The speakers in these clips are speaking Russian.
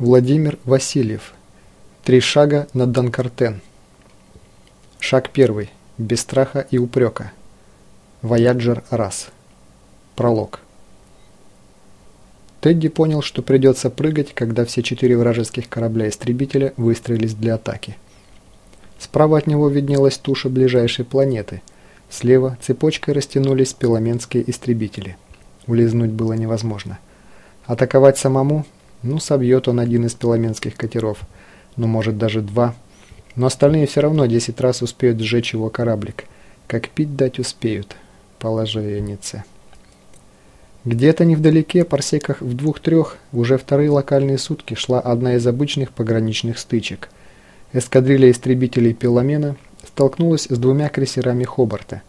Владимир Васильев. Три шага на Данкартен. Шаг первый. Без страха и упрека. Вояджер раз. Пролог. Тедди понял, что придется прыгать, когда все четыре вражеских корабля-истребителя выстроились для атаки. Справа от него виднелась туша ближайшей планеты. Слева цепочкой растянулись пеломенские истребители. Улизнуть было невозможно. Атаковать самому ну, собьет он один из пеломенских катеров, ну, может, даже два. Но остальные все равно десять раз успеют сжечь его кораблик. Как пить дать успеют. Положеннице. Где-то невдалеке, парсеках в двух-трех, уже вторые локальные сутки шла одна из обычных пограничных стычек. Эскадрилья истребителей Пеломена столкнулась с двумя крейсерами Хобарта.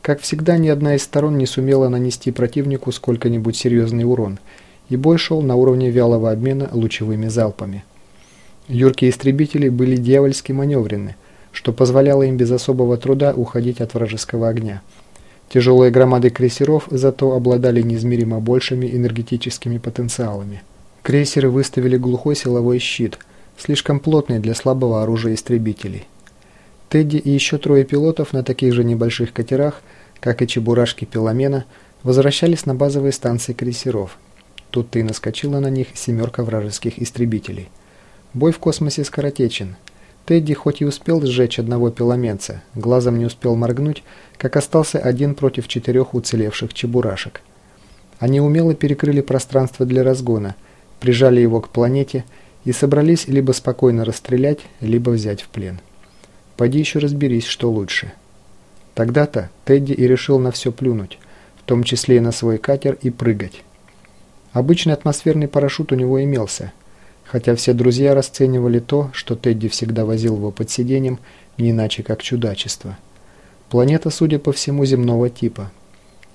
Как всегда, ни одна из сторон не сумела нанести противнику сколько-нибудь серьезный урон – и бой шел на уровне вялого обмена лучевыми залпами. Юркие истребители были дьявольски маневренны, что позволяло им без особого труда уходить от вражеского огня. Тяжелые громады крейсеров зато обладали неизмеримо большими энергетическими потенциалами. Крейсеры выставили глухой силовой щит, слишком плотный для слабого оружия истребителей. Тедди и еще трое пилотов на таких же небольших катерах, как и чебурашки Пеломена, возвращались на базовые станции крейсеров – Тут-то и наскочила на них семерка вражеских истребителей. Бой в космосе скоротечен. Тедди хоть и успел сжечь одного пеломенца, глазом не успел моргнуть, как остался один против четырех уцелевших чебурашек. Они умело перекрыли пространство для разгона, прижали его к планете и собрались либо спокойно расстрелять, либо взять в плен. Пойди еще разберись, что лучше. Тогда-то Тедди и решил на все плюнуть, в том числе и на свой катер, и прыгать. Обычный атмосферный парашют у него имелся, хотя все друзья расценивали то, что Тедди всегда возил его под сиденьем, не иначе как чудачество. Планета, судя по всему, земного типа.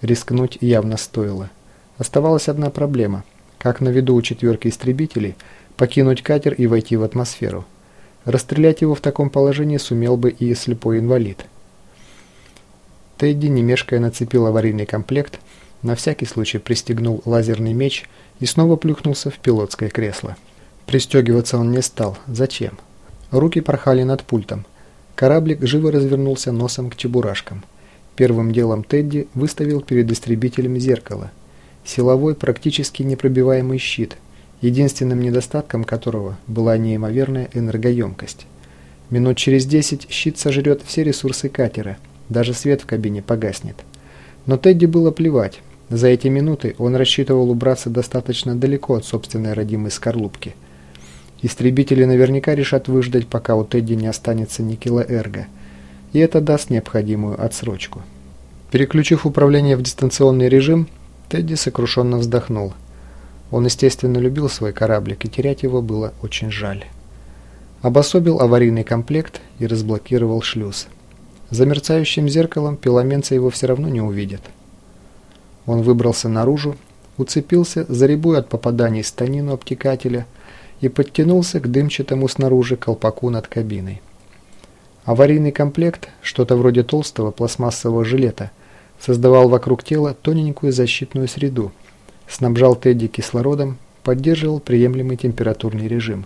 Рискнуть явно стоило. Оставалась одна проблема. Как на виду у четверки истребителей покинуть катер и войти в атмосферу. Расстрелять его в таком положении сумел бы и слепой инвалид. Тедди, не мешкая, нацепил аварийный комплект – на всякий случай пристегнул лазерный меч и снова плюхнулся в пилотское кресло. Пристегиваться он не стал. Зачем? Руки порхали над пультом. Кораблик живо развернулся носом к чебурашкам. Первым делом Тедди выставил перед истребителем зеркало. Силовой, практически непробиваемый щит, единственным недостатком которого была неимоверная энергоемкость. Минут через десять щит сожрет все ресурсы катера, даже свет в кабине погаснет. Но Тедди было плевать. За эти минуты он рассчитывал убраться достаточно далеко от собственной родимой скорлупки. Истребители наверняка решат выждать, пока у Тедди не останется ни килоэрго, и это даст необходимую отсрочку. Переключив управление в дистанционный режим, Тедди сокрушенно вздохнул. Он, естественно, любил свой кораблик, и терять его было очень жаль. Обособил аварийный комплект и разблокировал шлюз. За мерцающим зеркалом пеломенца его все равно не увидят. Он выбрался наружу, уцепился за рябую от попаданий станину обтекателя и подтянулся к дымчатому снаружи колпаку над кабиной. Аварийный комплект, что-то вроде толстого пластмассового жилета, создавал вокруг тела тоненькую защитную среду, снабжал Тедди кислородом, поддерживал приемлемый температурный режим.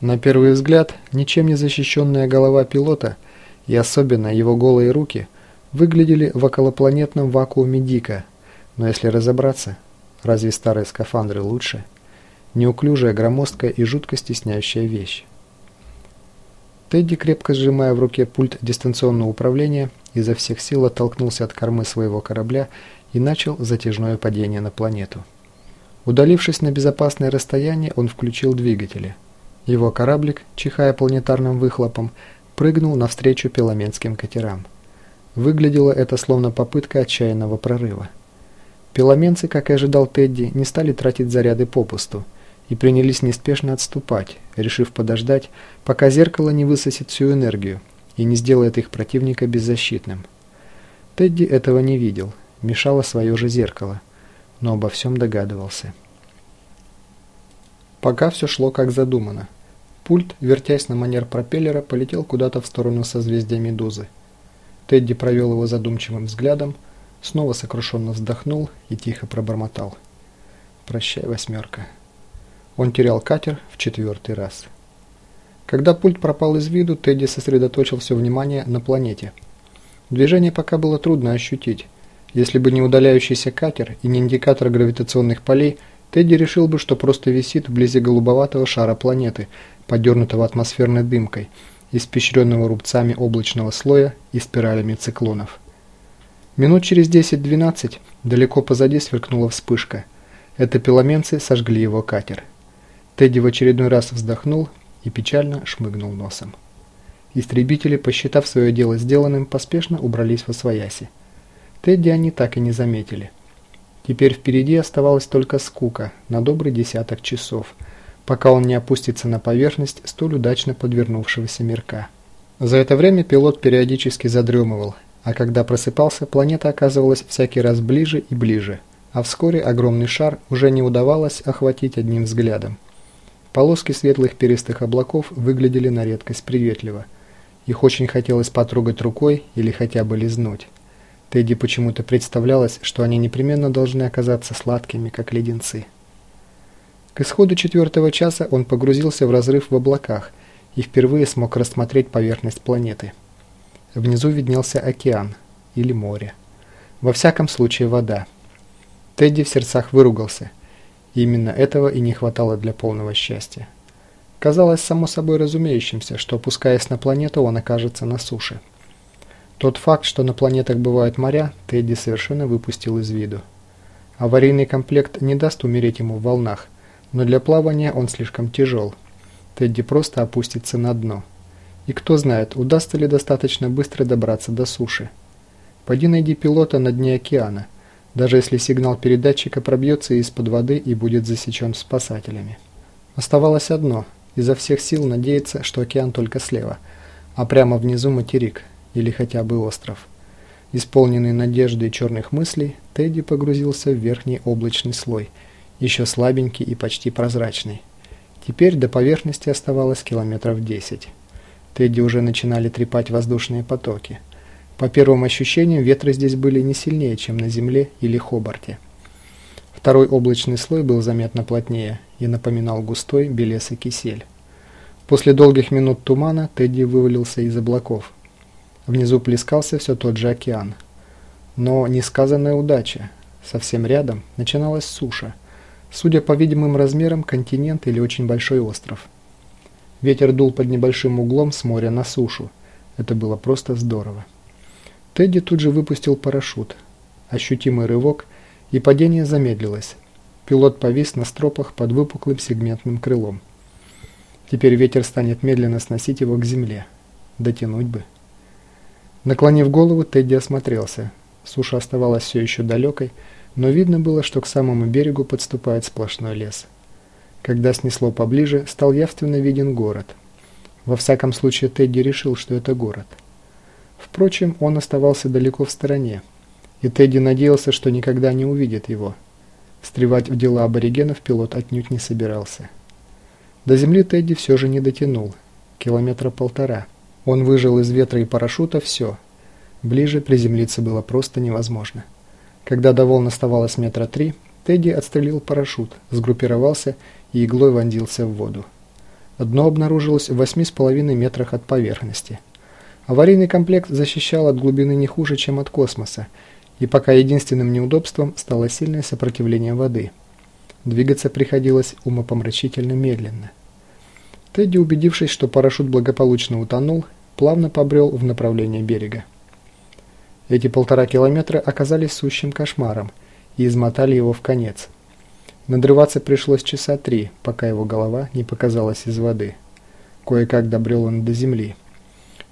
На первый взгляд, ничем не защищенная голова пилота и особенно его голые руки выглядели в околопланетном вакууме дико, но если разобраться, разве старые скафандры лучше? Неуклюжая, громоздкая и жутко стесняющая вещь. Тедди, крепко сжимая в руке пульт дистанционного управления, изо всех сил оттолкнулся от кормы своего корабля и начал затяжное падение на планету. Удалившись на безопасное расстояние, он включил двигатели. Его кораблик, чихая планетарным выхлопом, прыгнул навстречу пеломенским катерам. Выглядело это словно попытка отчаянного прорыва. Пеломенцы, как и ожидал Тедди, не стали тратить заряды попусту и принялись неспешно отступать, решив подождать, пока зеркало не высосет всю энергию и не сделает их противника беззащитным. Тедди этого не видел, мешало свое же зеркало, но обо всем догадывался. Пока все шло как задумано. Пульт, вертясь на манер пропеллера, полетел куда-то в сторону созвездия Медузы. Тедди провел его задумчивым взглядом, Снова сокрушенно вздохнул и тихо пробормотал. «Прощай, восьмерка». Он терял катер в четвертый раз. Когда пульт пропал из виду, Тедди сосредоточил все внимание на планете. Движение пока было трудно ощутить. Если бы не удаляющийся катер и не индикатор гравитационных полей, Тедди решил бы, что просто висит вблизи голубоватого шара планеты, подернутого атмосферной дымкой, испещренного рубцами облачного слоя и спиралями циклонов. Минут через 10-12 далеко позади сверкнула вспышка. Это пеломенцы сожгли его катер. Тедди в очередной раз вздохнул и печально шмыгнул носом. Истребители, посчитав свое дело сделанным, поспешно убрались во свояси. Тедди они так и не заметили. Теперь впереди оставалась только скука на добрый десяток часов, пока он не опустится на поверхность столь удачно подвернувшегося мирка. За это время пилот периодически задремывал, а когда просыпался, планета оказывалась всякий раз ближе и ближе, а вскоре огромный шар уже не удавалось охватить одним взглядом. Полоски светлых перистых облаков выглядели на редкость приветливо. Их очень хотелось потрогать рукой или хотя бы лизнуть. Тедди почему-то представлялось, что они непременно должны оказаться сладкими, как леденцы. К исходу четвертого часа он погрузился в разрыв в облаках и впервые смог рассмотреть поверхность планеты. Внизу виднелся океан или море. Во всяком случае вода. Тедди в сердцах выругался – именно этого и не хватало для полного счастья. Казалось само собой разумеющимся, что опускаясь на планету, он окажется на суше. Тот факт, что на планетах бывают моря, Тедди совершенно выпустил из виду. Аварийный комплект не даст умереть ему в волнах, но для плавания он слишком тяжел. Тедди просто опустится на дно. И кто знает, удастся ли достаточно быстро добраться до суши. Поди найди пилота на дне океана даже если сигнал передатчика пробьется из-под воды и будет засечен спасателями. Оставалось одно – изо всех сил надеяться, что океан только слева, а прямо внизу материк или хотя бы остров. Исполненный надежды и черных мыслей, Тедди погрузился в верхний облачный слой, еще слабенький и почти прозрачный. Теперь до поверхности оставалось километров 10. Тедди уже начинали трепать воздушные потоки – по первым ощущениям, ветры здесь были не сильнее, чем на Земле или Хобарте. Второй облачный слой был заметно плотнее и напоминал густой белесый кисель. После долгих минут тумана Тедди вывалился из облаков. Внизу плескался все тот же океан. Но несказанная удача. Совсем рядом начиналась суша. Судя по видимым размерам, континент или очень большой остров. Ветер дул под небольшим углом с моря на сушу. Это было просто здорово. Тедди тут же выпустил парашют. Ощутимый рывок, и падение замедлилось. Пилот повис на стропах под выпуклым сегментным крылом. Теперь ветер станет медленно сносить его к земле. Дотянуть бы. Наклонив голову, Тедди осмотрелся. Суша оставалась все еще далекой, но видно было, что к самому берегу подступает сплошной лес. Когда снесло поближе, стал явственно виден город. Во всяком случае, Тедди решил, что это город. Впрочем, он оставался далеко в стороне, и Тедди надеялся, что никогда не увидит его. Встревать в дела аборигенов пилот отнюдь не собирался. До земли Тедди все же не дотянул. Километра полтора. Он выжил из ветра и парашюта все. Ближе приземлиться было просто невозможно. Когда до волн оставалось метра три, Тедди отстрелил парашют, сгруппировался и иглой вонзился в воду. Дно обнаружилось в восьми с половиной метрах от поверхности – Аварийный комплект защищал от глубины не хуже, чем от космоса, и пока единственным неудобством стало сильное сопротивление воды. Двигаться приходилось умопомрачительно медленно. Тедди, убедившись, что парашют благополучно утонул, плавно побрел в направлении берега. Эти полтора километра оказались сущим кошмаром и измотали его в конец. Надрываться пришлось часа три, пока его голова не показалась из воды. Кое-как добрел он до земли.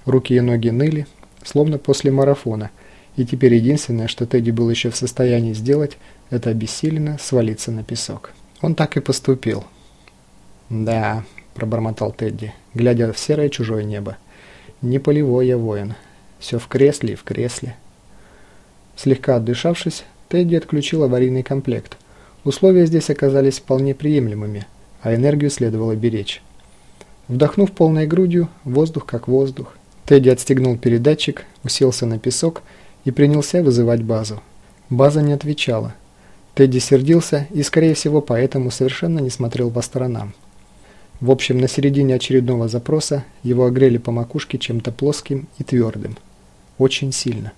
Руки и ноги ныли, словно после марафона, и теперь единственное, что Тедди был еще в состоянии сделать, это обессиленно свалиться на песок. Он так и поступил. «Да», – пробормотал Тедди, глядя в серое чужое небо. «Не полевой я воин. Все в кресле и в кресле». Слегка отдышавшись, Тедди отключил аварийный комплект. Условия здесь оказались вполне приемлемыми, а энергию следовало беречь. Вдохнув полной грудью, воздух как воздух, Тедди отстегнул передатчик, уселся на песок и принялся вызывать базу. База не отвечала. Тедди сердился и, скорее всего, поэтому совершенно не смотрел по сторонам. В общем, на середине очередного запроса его огрели по макушке чем-то плоским и твердым очень сильно.